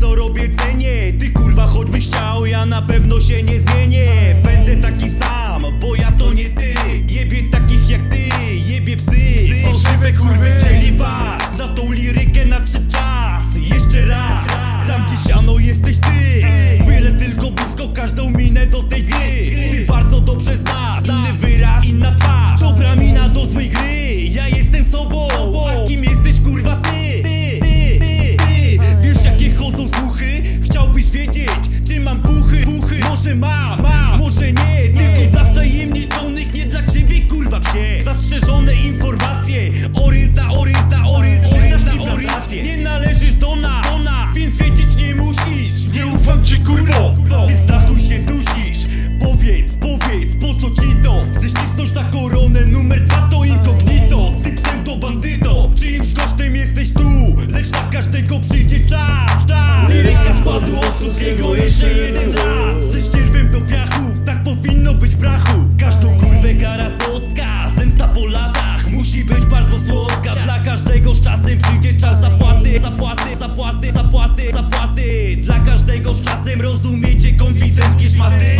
co robię cenię. Ty kurwa choćbyś chciał, ja na pewno się nie zmienię. Będę taki sam, bo ja to nie ty. Jebie takich jak ty, jebie psy. Fałszywe kurwy chcieli was. Za tą lirykę nadszedł czas. Jeszcze raz, tam gdzie siano jesteś ty Puchy Może mam, mam Może nie Tylko dla wtajemniczonych Nie dla ciebie kurwa psie. Zastrzeżone informacje. Orynta, orynta, orynta Przyznasz mi orientację Nie należysz do nas, do nas Więc wiedzieć nie musisz. Nie ufam ci kurwo Więc na chuj się dusisz. Powiedz, powiedz, po co ci to? Chcesz cisnąć na koronę? Numer dwa to incognito Ty pseudo bandyto. Czyimś kosztem jesteś tu Lecz na każdego przyjdzie czas czasem przyjdzie czas zapłaty Zapłaty, zapłaty, zapłaty, zapłaty. Dla każdego z czasem rozumiecie konfidenckie szmaty